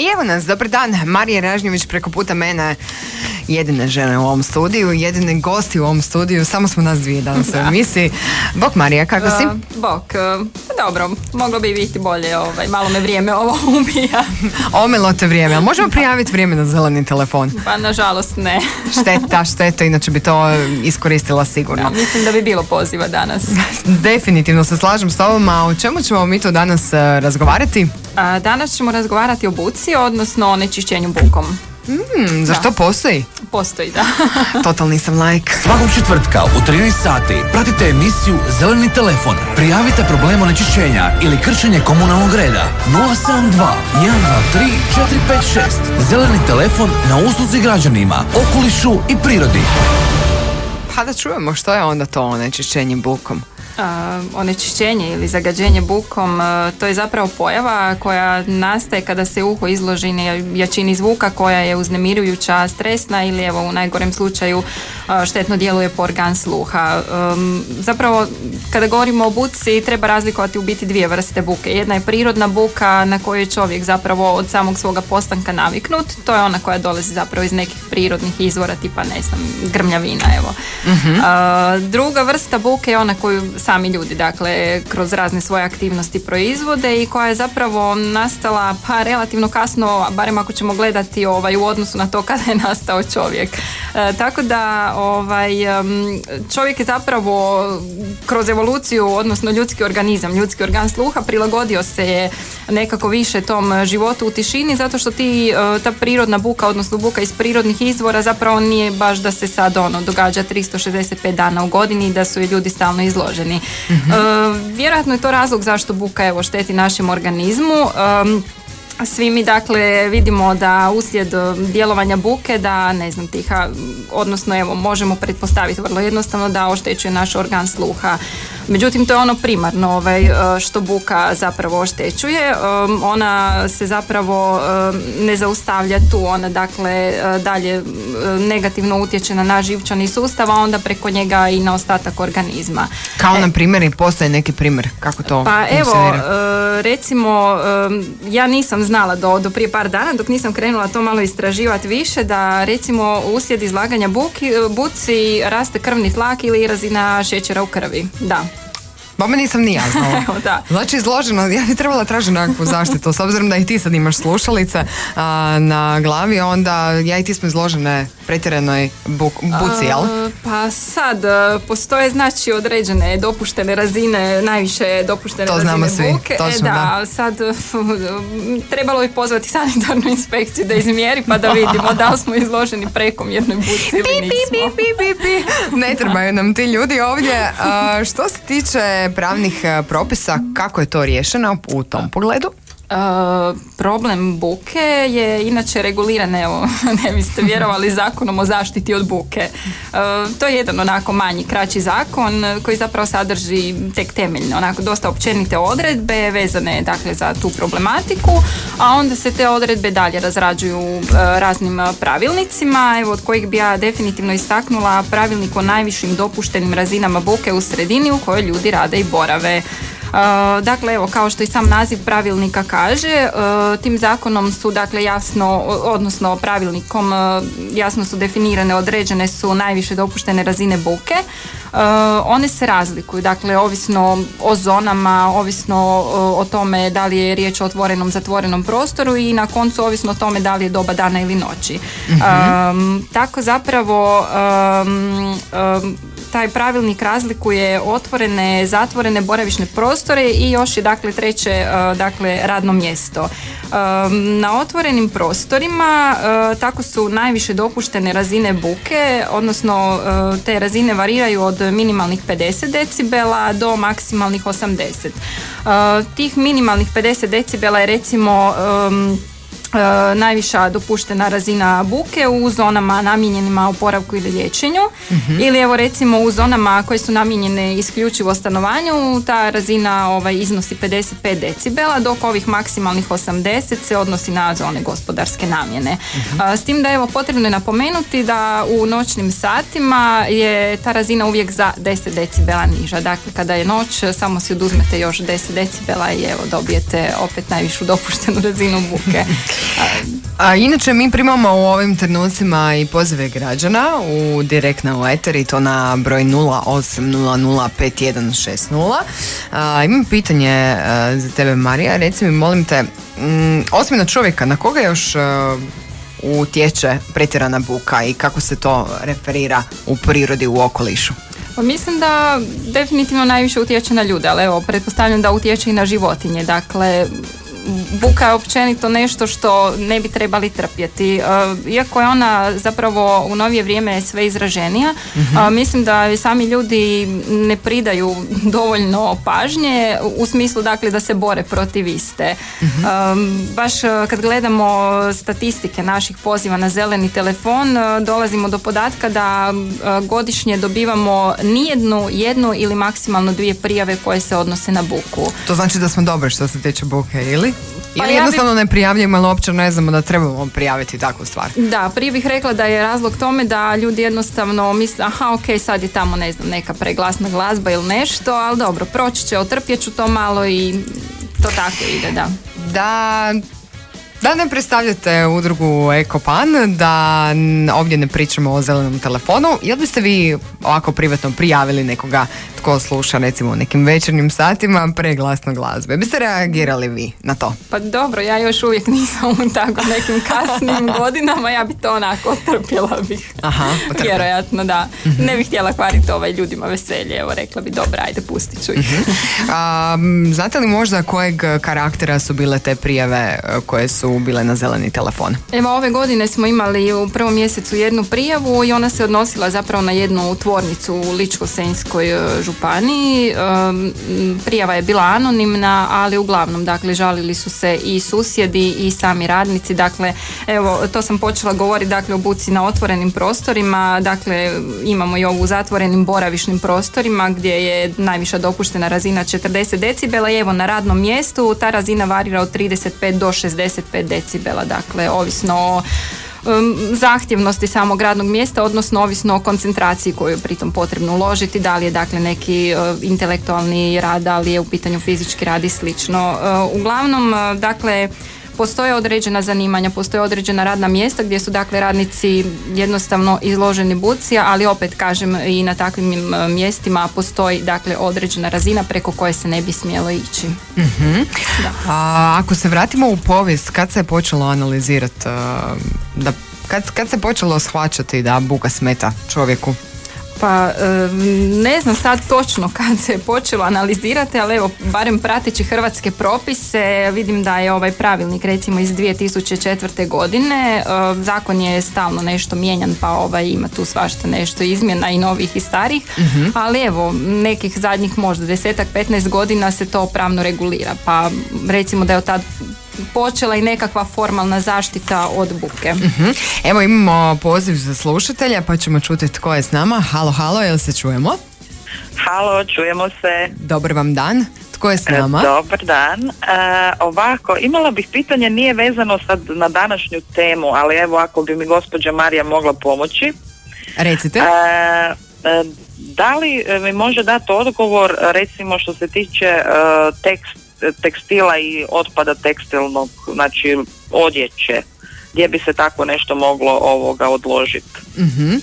I evo nas, dobar dan, Marija Ražnjević preko puta mene. Jedine žene u ovom studiju, jedine gosti u ovom studiju, samo smo nas dvije danas u emisiji. Bok Marija, kako si? Uh, bok, dobro, moglo bi biti bolje, ovaj, malo me vrijeme ovo ubija. Omelo te vrijeme, ali možemo prijaviti vrijeme na zeleni telefon? Pa nažalost ne. šteta, šteta, inače bi to iskoristila sigurno. Da, mislim da bi bilo poziva danas. Definitivno se slažem s tobom, a o čemu ćemo mi to danas uh, razgovarati? A, danas ćemo razgovarati o buci, odnosno o nečišćenju bukom. Hmm, zašto postoji? Postoji, da. Totalni sam like. Svakog četvrtka u 13 sati pratite emisiju Zeleni telefon. Prijavite problem onečišćenja ili kršenje komunalnog reda. 072 123 456 Zeleni telefon na usluzi građanima, okolišu i prirodi. Pa da čujemo što je onda to onečišćenje bukom. Onečišćenje ili zagađenje bukom, to je zapravo pojava koja nastaje kada se uho izloži jačini zvuka koja je uznemirujuća, stresna ili evo u najgorem slučaju štetno djeluje po organ sluha. zapravo kada govorimo o buci treba razlikovati u biti dvije vrste buke. Jedna je prirodna buka na koju je čovjek zapravo od samog svoga postanka naviknut. To je ona koja dolazi zapravo iz nekih prirodnih izvora tipa ne znam grmljavina evo. Mhm. druga vrsta buke je ona koju sami ljudi, dakle, kroz razne svoje aktivnosti proizvode i koja je zapravo nastala pa relativno kasno, barem ako ćemo gledati ovaj, u odnosu na to kada je nastao čovjek. E, tako da ovaj, čovjek je zapravo kroz evoluciju, odnosno ljudski organizam, ljudski organ sluha prilagodio se je nekako više tom životu u tišini zato što ti, e, ta prirodna buka, odnosno buka iz prirodnih izvora zapravo nije baš da se sad ono događa 365 dana u godini i da su i ljudi stalno izloženi. Mhm. vjerojatno je to razlog zašto buka evo šteti našem organizmu. Svi mi dakle vidimo da uslijed djelovanja buke da ne znam tiha, odnosno evo možemo pretpostaviti vrlo jednostavno da oštećuje naš organ sluha. Međutim to je ono primarno ovaj, što buka zapravo oštećuje. Ona se zapravo ne zaustavlja tu, ona dakle dalje negativno utječe na naš živčani sustav, a onda preko njega i na ostatak organizma. Kao e, na primjer i postoji neki primjer kako to Pa evo recimo ja nisam znala do, do prije par dana dok nisam krenula to malo istraživati više da recimo uslijed izlaganja buki, buci raste krvni tlak ili razina šećera u krvi. Da. Bome nisam ni ja znala. da. Znači izloženo, ja bi trebala tražiti nekakvu zaštitu, s obzirom da i ti sad imaš slušalice na glavi, onda ja i ti smo izložene pretjerenoj buci, jel? Pa sad, e, postoje znači određene dopuštene razine, najviše dopuštene to razine svi. buke. Točno, e, da, sad trebalo bi pozvati sanitarnu inspekciju da izmjeri pa da vidimo da li smo izloženi jednoj buci ili nismo. Ne trebaju nam ti ljudi ovdje. što se tiče pravnih e, propisa, kako je to riješeno u tom pogledu? Uh, problem buke je inače reguliran, evo, ne biste vjerovali, zakonom o zaštiti od buke. Uh, to je jedan onako manji, kraći zakon koji zapravo sadrži tek temeljne, onako dosta općenite odredbe vezane dakle za tu problematiku, a onda se te odredbe dalje razrađuju uh, raznim pravilnicima, evo od kojih bi ja definitivno istaknula pravilnik o najvišim dopuštenim razinama buke u sredini u kojoj ljudi rade i borave. Dakle, evo, kao što i sam naziv pravilnika kaže, e, tim zakonom su dakle jasno, odnosno pravilnikom e, jasno su definirane, određene su najviše dopuštene razine buke. One se razlikuju, dakle, ovisno o zonama, ovisno o tome da li je riječ o otvorenom, zatvorenom prostoru i na koncu ovisno o tome da li je doba dana ili noći. Mhm. tako zapravo taj pravilnik razlikuje otvorene, zatvorene boravišne prostore i još je dakle treće e, dakle radno mjesto. E, na otvorenim prostorima e, tako su najviše dopuštene razine buke, odnosno te razine variraju od minimalnih 50 decibela do maksimalnih 80. Tih minimalnih 50 decibela je recimo E, najviša dopuštena razina buke u zonama namijenjenima oporavku ili liječenju mhm. ili evo recimo u zonama koje su namijenjene isključivo stanovanju ta razina ovaj, iznosi 55 decibela dok ovih maksimalnih 80 se odnosi na zone gospodarske namjene. Mhm. S tim da evo potrebno je napomenuti da u noćnim satima je ta razina uvijek za 10 decibela niža. Dakle kada je noć samo si oduzmete još 10 decibela i evo dobijete opet najvišu dopuštenu razinu buke. A inače mi primamo u ovim trenucima i pozive građana u direktna u i to na broj 08005160. A, imam pitanje e, za tebe Marija, reci mi molim te, mm, osim na čovjeka, na koga još uh, utječe pretjerana buka i kako se to referira u prirodi u okolišu? Pa mislim da definitivno najviše utječe na ljude, ali evo, pretpostavljam da utječe i na životinje. Dakle, buka je općenito nešto što ne bi trebali trpjeti. E, iako je ona zapravo u novije vrijeme sve izraženija, mhm. mislim da sami ljudi ne pridaju dovoljno pažnje u smislu dakle da se bore protiv iste. Mhm. Baš kad gledamo statistike naših poziva na zeleni telefon, dolazimo do podatka da godišnje dobivamo nijednu, jednu ili maksimalno dvije prijave koje se odnose na buku. To znači da smo dobri što se tiče buke, ili? Pa Ili jednostavno ne prijavljujemo, ali uopće ne znamo da trebamo prijaviti takvu stvar. Da, prije bih rekla da je razlog tome da ljudi jednostavno misle, aha, ok, sad je tamo, ne znam, neka preglasna glazba ili nešto, ali dobro, proći će, otrpjet ću to malo i to tako ide, da. Da, da ne predstavljate udrugu Ekopan, da ovdje ne pričamo o zelenom telefonu, jel biste vi ovako privatno prijavili nekoga tko sluša recimo u nekim večernjim satima preglasno glazbe? Biste reagirali vi na to? Pa dobro, ja još uvijek nisam u tako nekim kasnim godinama, ja bi to onako trpjela bih. Aha, Vjerojatno, da. Mhm. Ne bih htjela kvariti ovaj ljudima veselje, evo rekla bi dobro, ajde pustit ću ih. Mhm. A, znate li možda kojeg karaktera su bile te prijave e, koje su bile na zeleni telefon? Evo ove godine smo imali u prvom mjesecu jednu prijavu i ona se odnosila zapravo na jednu tvornicu u Ličko-Senjskoj e, županiji. Prijava je bila anonimna, ali uglavnom dakle žalili su se i susjedi i sami radnici. Dakle, evo to sam počela govoriti dakle o buci na otvorenim prostorima. Dakle, imamo i ovu zatvorenim boravišnim prostorima gdje je najviša dopuštena razina 40 decibela i evo na radnom mjestu ta razina varira od 35 do 65 decibela. Dakle, ovisno o zahtjevnosti samog radnog mjesta, odnosno ovisno o koncentraciji koju je pritom potrebno uložiti, da li je dakle neki e, intelektualni rad, da li je u pitanju fizički rad i slično. E, uglavnom, e, dakle, postoje određena zanimanja, postoje određena radna mjesta gdje su dakle radnici jednostavno izloženi buci, ali opet kažem i na takvim mjestima postoji dakle određena razina preko koje se ne bi smjelo ići. uh A, ako se vratimo u povijest, kad se je počelo analizirati da kad, kad se počelo shvaćati da buka smeta čovjeku? Pa ne znam sad točno kad se je počelo analizirati, ali evo, barem prateći hrvatske propise, vidim da je ovaj pravilnik recimo iz 2004. godine, zakon je stalno nešto mijenjan, pa ovaj, ima tu svašta nešto izmjena i novih i starih, mhm. ali evo, nekih zadnjih možda desetak, 15 godina se to pravno regulira, pa recimo da je od tad počela i nekakva formalna zaštita od buke. uh Evo imamo poziv za slušatelja pa ćemo čuti tko je s nama. Halo, halo, jel se čujemo? Halo, čujemo se. Dobar vam dan. Tko je s nama? Dobar dan. E, ovako, imala bih pitanje, nije vezano sad na današnju temu, ali evo ako bi mi gospođa Marija mogla pomoći. Recite. E, e da li mi može dati odgovor recimo što se tiče tekst tekstila i otpada tekstilnog, znači odjeće gdje bi se tako nešto moglo ovoga odložiti. Uh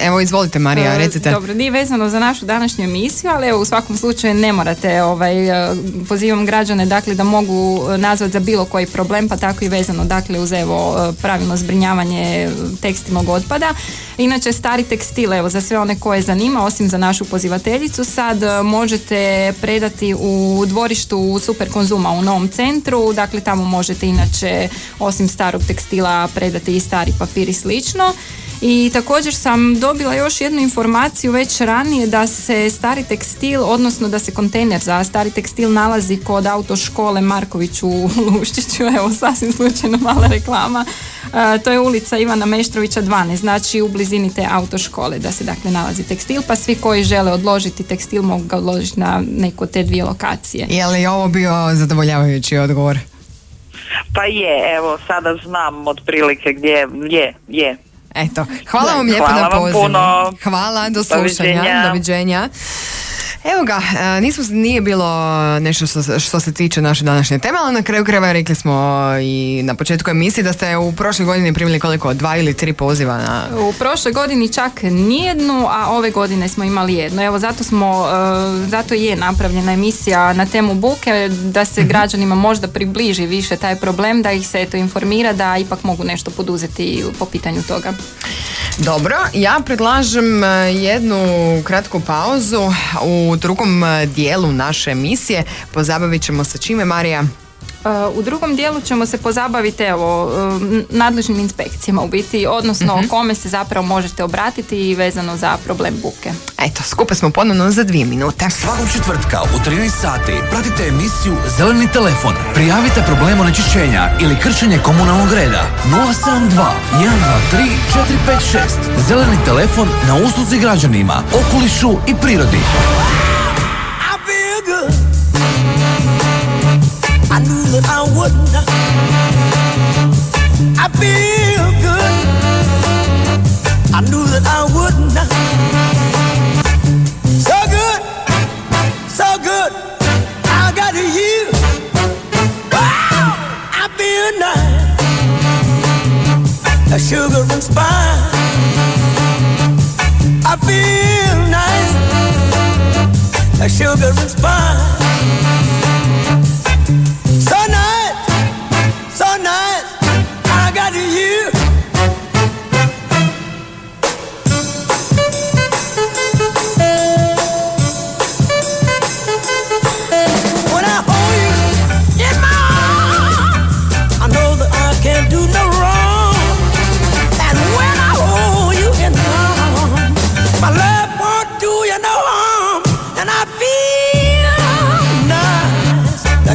Evo izvolite Marija, e, recite. Dobro, nije vezano za našu današnju emisiju, ali evo u svakom slučaju ne morate, ovaj, e, pozivam građane dakle da mogu nazvati za bilo koji problem, pa tako i vezano dakle uz evo e, pravilno zbrinjavanje tekstilnog otpada. Inače stari tekstil, evo za sve one koje zanima, osim za našu pozivateljicu, sad možete predati u dvorištu u Super Konzuma u Novom centru, dakle tamo možete inače osim starog tekstila predati i stari papir i slično I također sam dobila još jednu informaciju već ranije da se stari tekstil, odnosno da se kontejner za stari tekstil nalazi kod autoškole Marković u Luščiću, evo sasvim slučajno mala reklama. E, to je ulica Ivana Meštrovića 12, znači u blizini te autoškole da se dakle nalazi tekstil, pa svi koji žele odložiti tekstil mogu ga odložiti na neku od te dvije lokacije. Je li ovo bio zadovoljavajući odgovor? Pa je, evo sada znam otprilike gdje je, je. Eto, hvala vam lijepo Hvala na vam pozivu. puno. Hvala, do slušanja, Doviđenja. doviđenja. Evo ga, e, nismo, nije bilo nešto što, što se tiče naše današnje teme, ali na kraju krajeva rekli smo i na početku emisije da ste u prošloj godini primili koliko, dva ili tri poziva na... U prošloj godini čak nijednu, a ove godine smo imali jednu. Evo zato smo, e, zato je napravljena emisija na temu buke, da se građanima možda približi više taj problem, da ih se eto informira da ipak mogu nešto poduzeti po pitanju toga. Dobro, ja predlažem e, jednu kratku pauzu u drugom e, dijelu naše emisije. Pozabavit ćemo se čime, Marija? E, U drugom dijelu ćemo se pozabaviti evo, e, nadležnim inspekcijama u biti, odnosno kome se zapravo možete obratiti vezano za problem buke. Eto, skupa smo ponovno za dvije minute. Svakog četvrtka u 13 sati pratite emisiju Zeleni telefon. Prijavite problem onečišćenja ili kršenje komunalnog reda. 072 123 456. Zeleni telefon na usluzi građanima, okolišu i prirodi. That I wouldn't. I feel good. I knew that I wouldn't. So good, so good. I got. Wow, I feel nice. A sugar and spice. I feel nice a sugar and spice.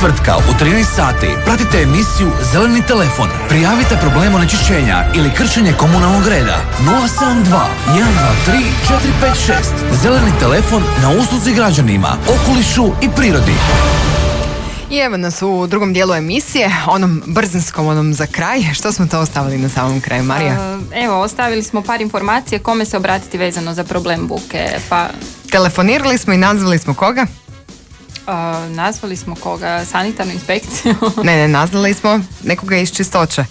Četvrtka u 13 sati pratite emisiju Zeleni telefon. Prijavite problem onečišćenja ili kršenje komunalnog reda. 072 123 456. Zeleni telefon na usluzi građanima, okolišu i prirodi. I evo nas u drugom dijelu emisije, onom brzinskom, onom za kraj. Što smo to ostavili na samom kraju, Marija? E, Evo, ostavili smo par informacije kome se obratiti vezano za problem buke. Pa Telefonirali smo i nazvali smo koga? Nazvali smo koga? Sanitarnu inspekciju? Ne, ne, nazvali smo nekoga iz čistoće.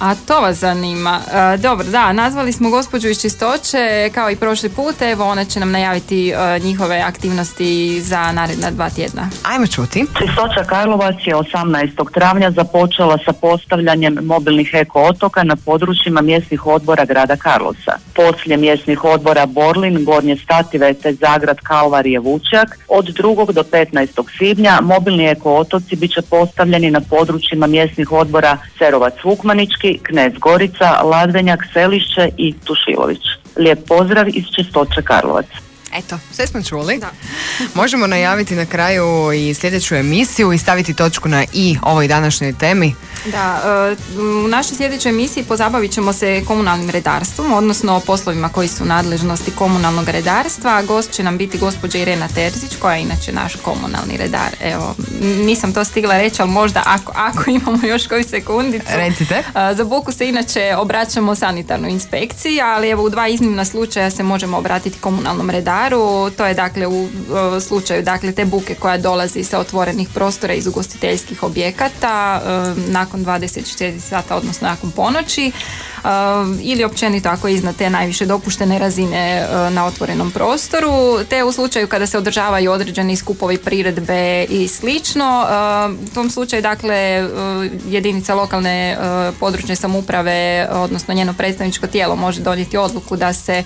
A to vas zanima. E, dobro, da, nazvali smo gospođu iz Čistoće kao i prošli put. Evo, ona će nam najaviti e, njihove aktivnosti za naredna dva tjedna. Ajmo čuti. Čistoća Karlovac je 18. travnja započela sa postavljanjem mobilnih eko otoka na područjima mjesnih odbora grada Karlovca. Poslije mjesnih odbora Borlin, Gornje Stative te Zagrad Kalvarije Vučjak od 2. do 15. svibnja mobilni eko otoci bit će postavljeni na područjima mjesnih odbora Cerovac Vukmanički, Knez Gorica, Ladvenjak, Selišće i Tušilović. Lijep pozdrav iz Čistoće Karlovac. Eto, sve smo čuli. Možemo najaviti na kraju i sljedeću emisiju i staviti točku na i ovoj današnjoj temi. Da, e, u našoj sljedećoj emisiji pozabavit ćemo se komunalnim redarstvom, odnosno poslovima koji su u nadležnosti komunalnog redarstva. Gost će nam biti gospođa Irena Terzić, koja je inače naš komunalni redar. Evo, nisam to stigla reći, ali možda ako, ako imamo još koju sekundicu. Recite. E, Za buku se inače obraćamo sanitarnoj inspekciji, ali evo u dva iznimna slučaja se možemo obratiti komunalnom redaru. To je dakle u e, slučaju dakle te buke koja dolazi sa otvorenih prostora iz ugostiteljskih objekata e, nakon 24 sata, odnosno nakon ponoći e, ili općenito ako iznad te najviše dopuštene razine na otvorenom prostoru, te u slučaju kada se održavaju određeni skupovi priredbe i slično. U tom slučaju dakle jedinica lokalne područne samouprave, odnosno njeno predstavničko tijelo može donijeti odluku da se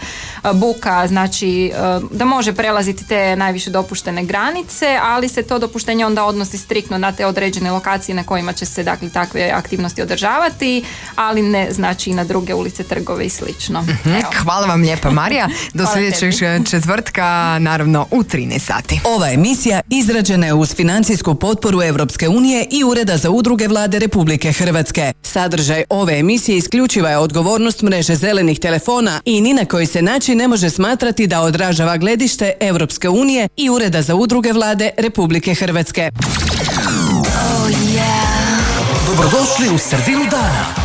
buka znači da može prelaziti te najviše dopuštene granice, ali se to dopuštenje onda odnosi striktno na te određene lokacije na kojima će se dakle takve aktivnosti održavati, ali ne znači i na druge ulice, trgove i slično. Evo. Hvala vam lijepa Marija. Do sljedećeg četvrtka, naravno u 13 sati. Ova emisija izrađena je uz financijsku potporu Europske unije i Ureda za udruge vlade Republike Hrvatske. Sadržaj ove emisije isključiva je odgovornost mreže zelenih telefona i ni na koji se način ne može smatrati da odražava gledište Europske unije i Ureda za udruge vlade Republike Hrvatske. Dobrodošli u sredinu dana.